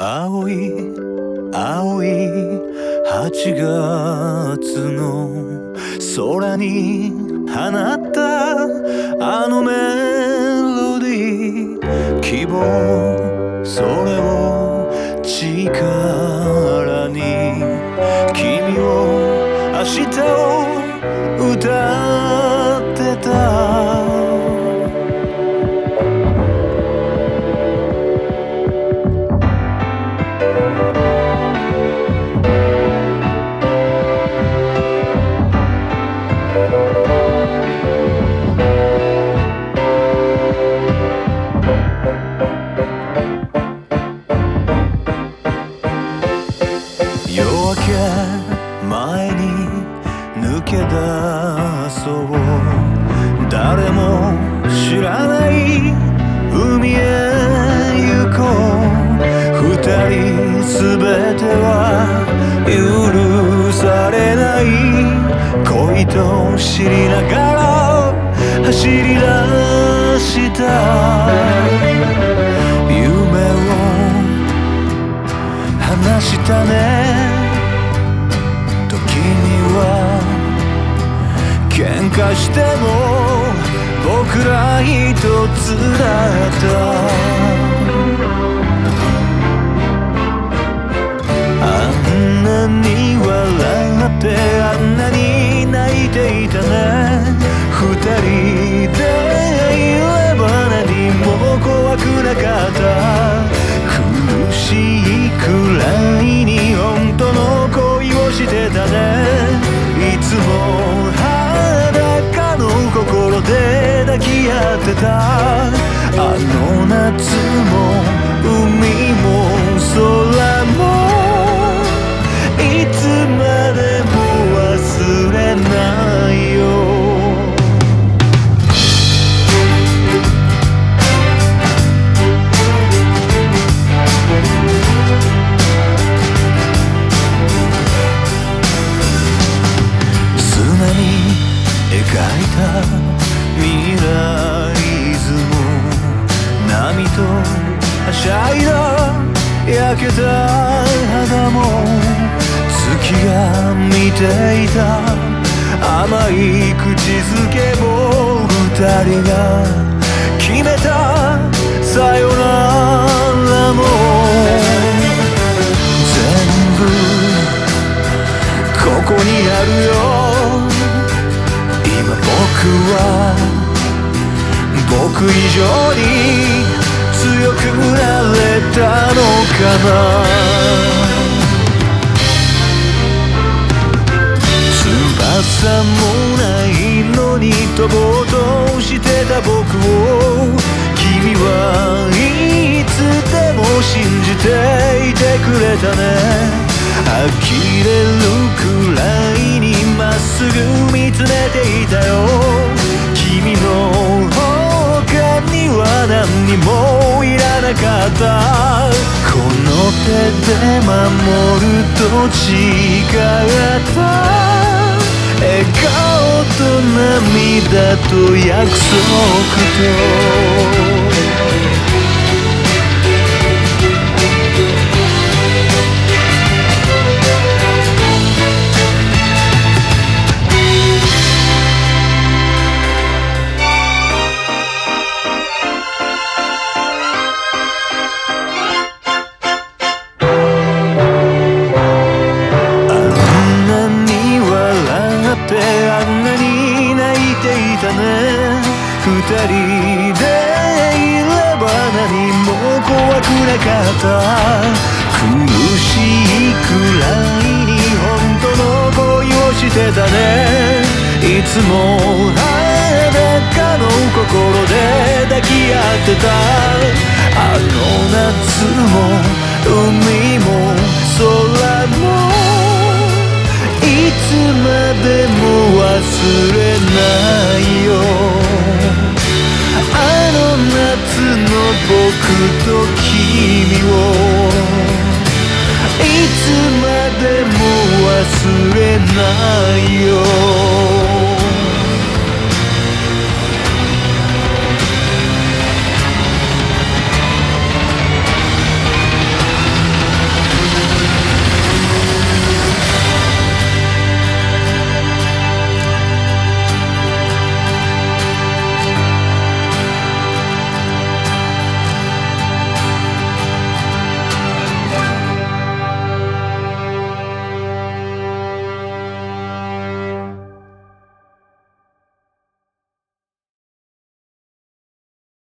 青い青い8月の空に放ったあのメロディー。希望それを力に。君を明日をけ出そう誰も知らない海へ行こう。二人すべては許されない恋と知りながら走り出した。かしても僕ら一つだったてた。あの夏も海も空も。いつまでも忘れないよ。描いた未来。はしゃいだ焼けた肌も月が見ていた甘い口づけも二人が決めたさよならも全部ここにあるよ。今僕は僕以上に強くなれたのかな？翼もないのに飛ぼうとしてた僕を君はいつでも信じていてくれたね。呆れるくらいにまっすぐ見つめていたよ。で守ると誓った。笑顔と涙と約束と。二人でいれば何も怖くなかった苦しいくらいに本当の恋をしてたね。いつも裸の心で抱き合ってた。あの夏も海も空もいつまでも忘れ僕と君を。いつまでも忘れないよ。